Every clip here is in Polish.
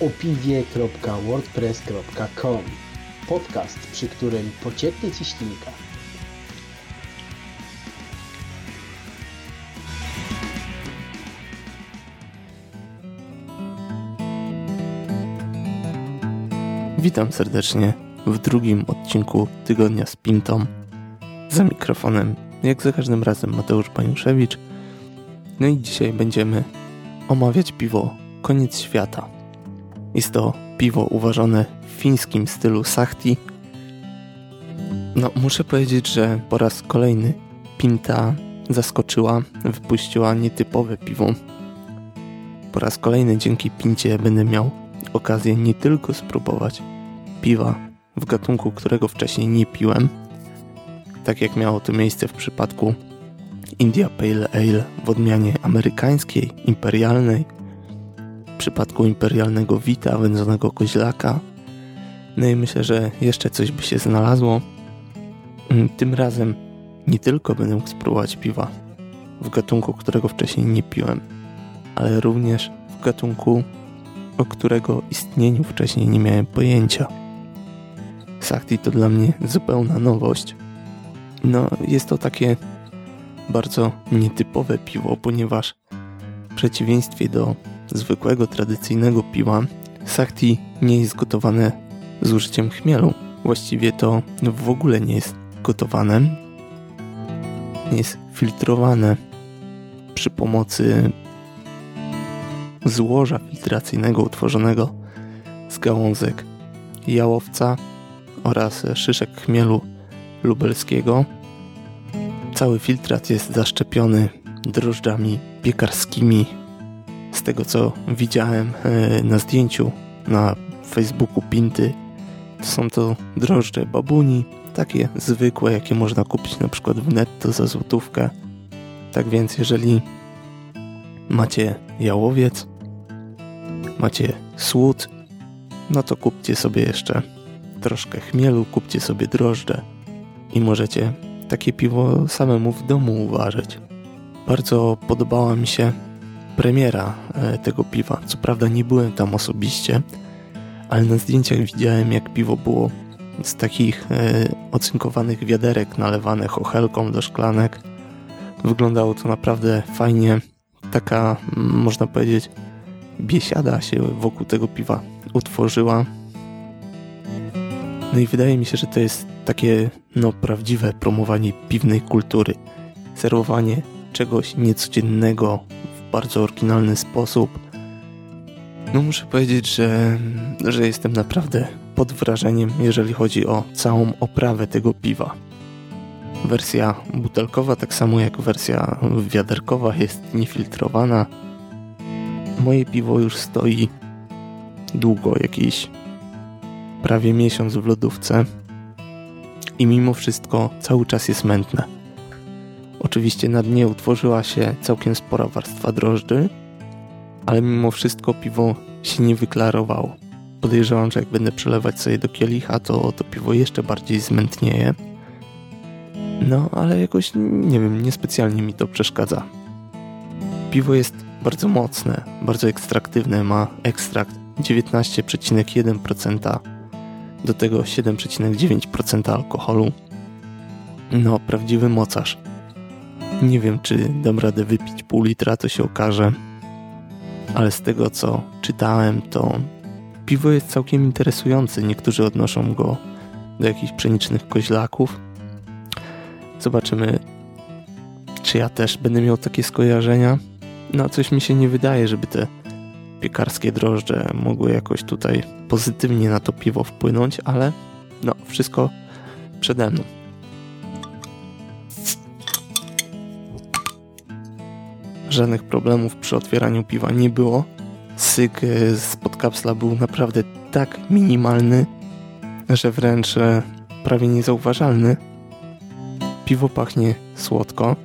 opiwie.wordpress.com Podcast, przy którym pocieknie Ci. Witam serdecznie w drugim odcinku Tygodnia z Pintą. Za mikrofonem, jak za każdym razem, Mateusz Paniuszewicz. No i dzisiaj będziemy omawiać piwo Koniec Świata. Jest to piwo uważane w fińskim stylu Sahti. No, muszę powiedzieć, że po raz kolejny Pinta zaskoczyła, wypuściła nietypowe piwo. Po raz kolejny dzięki Pincie będę miał okazję nie tylko spróbować piwa w gatunku, którego wcześniej nie piłem, tak jak miało to miejsce w przypadku India Pale Ale w odmianie amerykańskiej, imperialnej, przypadku imperialnego Wita, wędzonego koźlaka. No i myślę, że jeszcze coś by się znalazło. Mm, tym razem nie tylko będę mógł spróbować piwa w gatunku, którego wcześniej nie piłem, ale również w gatunku, o którego istnieniu wcześniej nie miałem pojęcia. Sakti to dla mnie zupełna nowość. No, jest to takie bardzo nietypowe piwo, ponieważ w przeciwieństwie do zwykłego, tradycyjnego piwa, Sakti nie jest gotowane z użyciem chmielu. Właściwie to w ogóle nie jest gotowane. Nie jest filtrowane przy pomocy złoża filtracyjnego utworzonego z gałązek jałowca oraz szyszek chmielu lubelskiego. Cały filtrat jest zaszczepiony drożdżami piekarskimi. Z tego co widziałem e, na zdjęciu na Facebooku Pinty, są to drożdże babuni, takie zwykłe, jakie można kupić na przykład w netto za złotówkę. Tak więc jeżeli macie jałowiec, macie słód, no to kupcie sobie jeszcze troszkę chmielu, kupcie sobie drożdże i możecie takie piwo samemu w domu uważać. Bardzo podobała mi się premiera e, tego piwa. Co prawda nie byłem tam osobiście, ale na zdjęciach widziałem jak piwo było z takich e, ocynkowanych wiaderek nalewane chochelką do szklanek. Wyglądało to naprawdę fajnie. Taka, można powiedzieć, biesiada się wokół tego piwa utworzyła. No i wydaje mi się, że to jest takie no, prawdziwe promowanie piwnej kultury. Serwowanie czegoś niecodziennego bardzo oryginalny sposób. No muszę powiedzieć, że, że jestem naprawdę pod wrażeniem, jeżeli chodzi o całą oprawę tego piwa. Wersja butelkowa, tak samo jak wersja wiaderkowa, jest niefiltrowana. Moje piwo już stoi długo, jakieś prawie miesiąc w lodówce i mimo wszystko cały czas jest mętne. Oczywiście na dnie utworzyła się całkiem spora warstwa drożdży, ale mimo wszystko piwo się nie wyklarowało. Podejrzewam, że jak będę przelewać sobie do kielicha, to to piwo jeszcze bardziej zmętnieje. No, ale jakoś, nie wiem, niespecjalnie mi to przeszkadza. Piwo jest bardzo mocne, bardzo ekstraktywne, ma ekstrakt 19,1% do tego 7,9% alkoholu. No, prawdziwy mocarz. Nie wiem, czy dam radę wypić pół litra, to się okaże. Ale z tego, co czytałem, to piwo jest całkiem interesujące. Niektórzy odnoszą go do jakichś pszenicznych koźlaków. Zobaczymy, czy ja też będę miał takie skojarzenia. No, coś mi się nie wydaje, żeby te piekarskie drożdże mogły jakoś tutaj pozytywnie na to piwo wpłynąć, ale no, wszystko przede mną. Żadnych problemów przy otwieraniu piwa nie było. Syk z podkapsla był naprawdę tak minimalny, że wręcz e, prawie niezauważalny. Piwo pachnie słodko.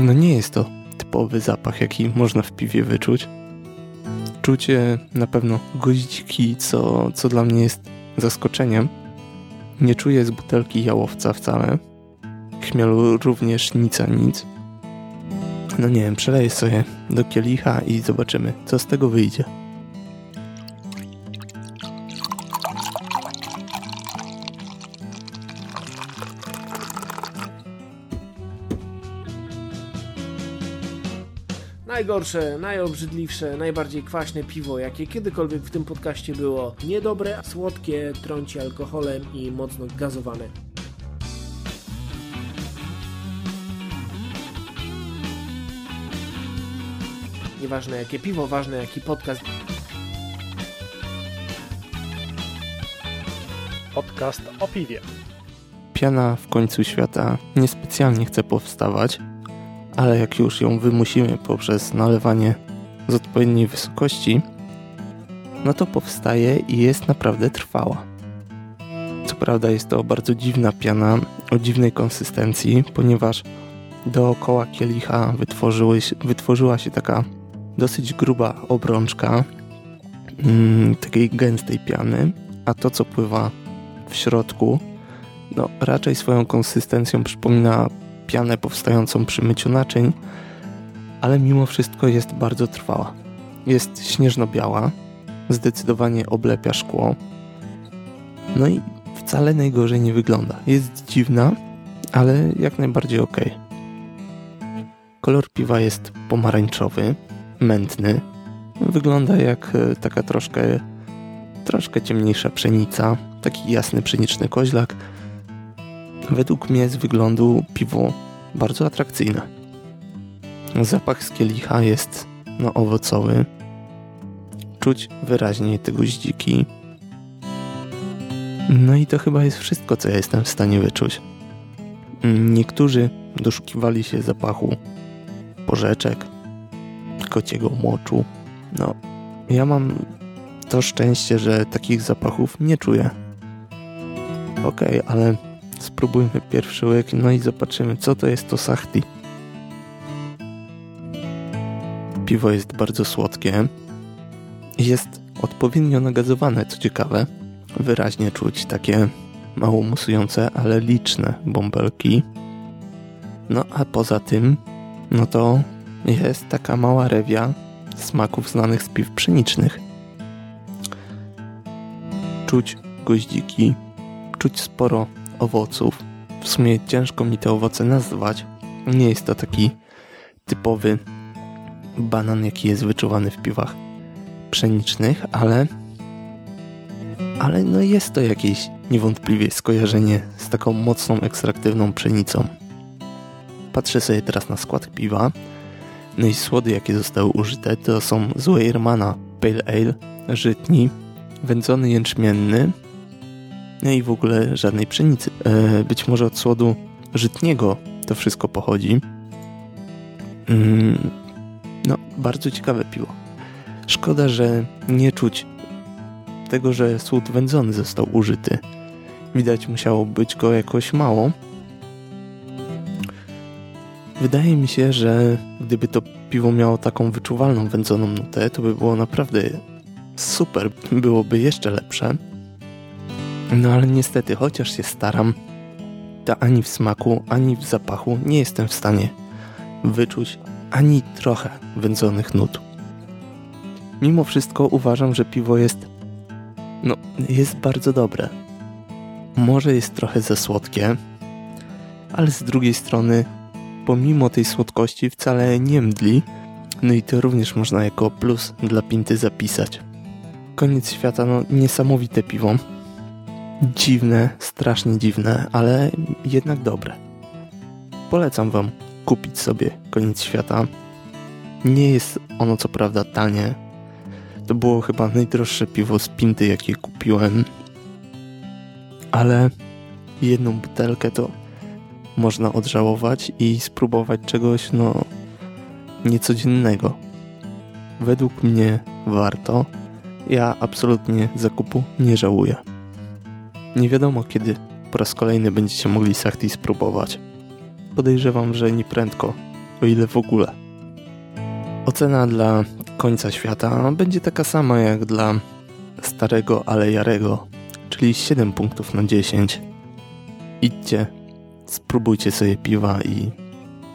No nie jest to typowy zapach, jaki można w piwie wyczuć. Czucie na pewno goździki, co, co dla mnie jest zaskoczeniem. Nie czuję z butelki jałowca wcale. Chmielu również nic a nic no nie wiem, przeleję sobie do kielicha i zobaczymy, co z tego wyjdzie. Najgorsze, najobrzydliwsze, najbardziej kwaśne piwo, jakie kiedykolwiek w tym podcaście było. Niedobre, słodkie, trąci alkoholem i mocno gazowane. Nieważne jakie piwo, ważne jaki podcast. Podcast o piwie. Piana w końcu świata niespecjalnie chce powstawać, ale jak już ją wymusimy poprzez nalewanie z odpowiedniej wysokości, no to powstaje i jest naprawdę trwała. Co prawda jest to bardzo dziwna piana o dziwnej konsystencji, ponieważ dookoła kielicha wytworzyła się taka dosyć gruba obrączka mm, takiej gęstej piany, a to co pływa w środku no, raczej swoją konsystencją przypomina pianę powstającą przy myciu naczyń, ale mimo wszystko jest bardzo trwała. Jest śnieżno-biała, zdecydowanie oblepia szkło, no i wcale najgorzej nie wygląda. Jest dziwna, ale jak najbardziej ok. Kolor piwa jest pomarańczowy, mętny. Wygląda jak e, taka troszkę, troszkę ciemniejsza pszenica, taki jasny pszeniczny koźlak. Według mnie z wyglądu piwo bardzo atrakcyjne. Zapach z kielicha jest no, owocowy. Czuć wyraźnie te goździki. No i to chyba jest wszystko, co ja jestem w stanie wyczuć. Niektórzy doszukiwali się zapachu porzeczek, kociego moczu. No, ja mam to szczęście, że takich zapachów nie czuję. Okej, okay, ale spróbujmy pierwszy łyk, no i zobaczymy, co to jest to sachti. Piwo jest bardzo słodkie. Jest odpowiednio nagazowane, co ciekawe. Wyraźnie czuć takie mało musujące, ale liczne bąbelki. No a poza tym, no to jest taka mała rewia smaków znanych z piw pszenicznych. Czuć goździki, czuć sporo owoców. W sumie ciężko mi te owoce nazwać. Nie jest to taki typowy banan, jaki jest wyczuwany w piwach pszenicznych, ale ale no jest to jakieś niewątpliwie skojarzenie z taką mocną ekstraktywną pszenicą. Patrzę sobie teraz na skład piwa no i słody, jakie zostały użyte, to są z Weirmana Pale Ale, żytni, wędzony jęczmienny, no i w ogóle żadnej pszenicy. E, być może od słodu żytniego to wszystko pochodzi. Mm, no, bardzo ciekawe piwo. Szkoda, że nie czuć tego, że słód wędzony został użyty. Widać musiało być go jakoś mało, Wydaje mi się, że gdyby to piwo miało taką wyczuwalną wędzoną nutę, to by było naprawdę super, byłoby jeszcze lepsze. No ale niestety, chociaż się staram, to ani w smaku, ani w zapachu nie jestem w stanie wyczuć ani trochę wędzonych nut. Mimo wszystko uważam, że piwo jest no, jest bardzo dobre. Może jest trochę za słodkie, ale z drugiej strony pomimo tej słodkości wcale nie mdli, no i to również można jako plus dla Pinty zapisać. Koniec świata, no niesamowite piwo. Dziwne, strasznie dziwne, ale jednak dobre. Polecam Wam kupić sobie Koniec świata. Nie jest ono co prawda tanie. To było chyba najdroższe piwo z Pinty, jakie kupiłem. Ale jedną butelkę to można odżałować i spróbować czegoś, no, niecodziennego. Według mnie warto. Ja absolutnie zakupu nie żałuję. Nie wiadomo kiedy po raz kolejny będziecie mogli Sachti spróbować. Podejrzewam, że nie prędko, o ile w ogóle. Ocena dla końca świata będzie taka sama jak dla starego, ale jarego, czyli 7 punktów na 10. Idźcie, spróbujcie sobie piwa i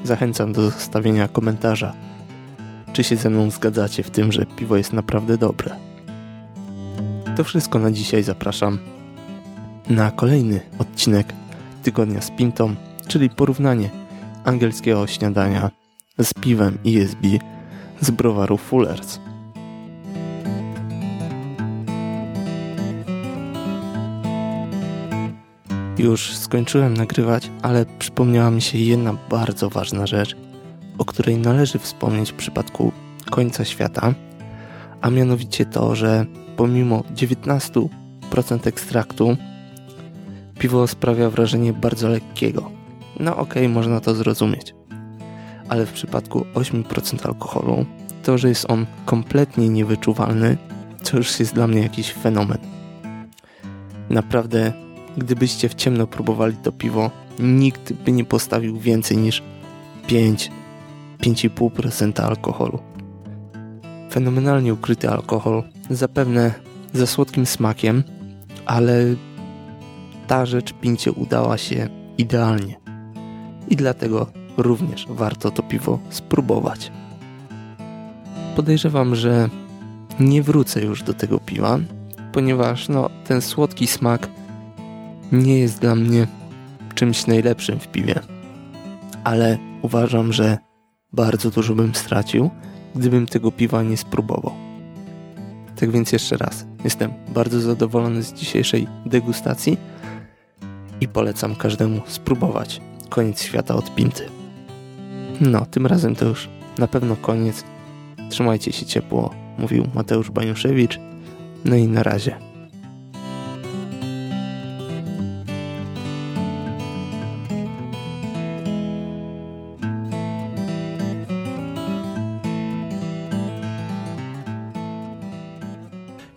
zachęcam do zostawienia komentarza, czy się ze mną zgadzacie w tym, że piwo jest naprawdę dobre. To wszystko na dzisiaj zapraszam na kolejny odcinek Tygodnia z Pintą, czyli porównanie angielskiego śniadania z piwem ESB z browaru Fullers. Już skończyłem nagrywać, ale przypomniała mi się jedna bardzo ważna rzecz, o której należy wspomnieć w przypadku końca świata, a mianowicie to, że pomimo 19% ekstraktu piwo sprawia wrażenie bardzo lekkiego. No okej, okay, można to zrozumieć. Ale w przypadku 8% alkoholu, to, że jest on kompletnie niewyczuwalny, to już jest dla mnie jakiś fenomen. Naprawdę Gdybyście w ciemno próbowali to piwo, nikt by nie postawił więcej niż 5, 5,5% alkoholu. Fenomenalnie ukryty alkohol, zapewne za słodkim smakiem, ale ta rzecz pincie udała się idealnie. I dlatego również warto to piwo spróbować. Podejrzewam, że nie wrócę już do tego piwa, ponieważ no, ten słodki smak nie jest dla mnie czymś najlepszym w piwie. Ale uważam, że bardzo dużo bym stracił, gdybym tego piwa nie spróbował. Tak więc jeszcze raz, jestem bardzo zadowolony z dzisiejszej degustacji i polecam każdemu spróbować koniec świata od pinty. No, tym razem to już na pewno koniec. Trzymajcie się ciepło, mówił Mateusz Baniuszewicz. No i na razie.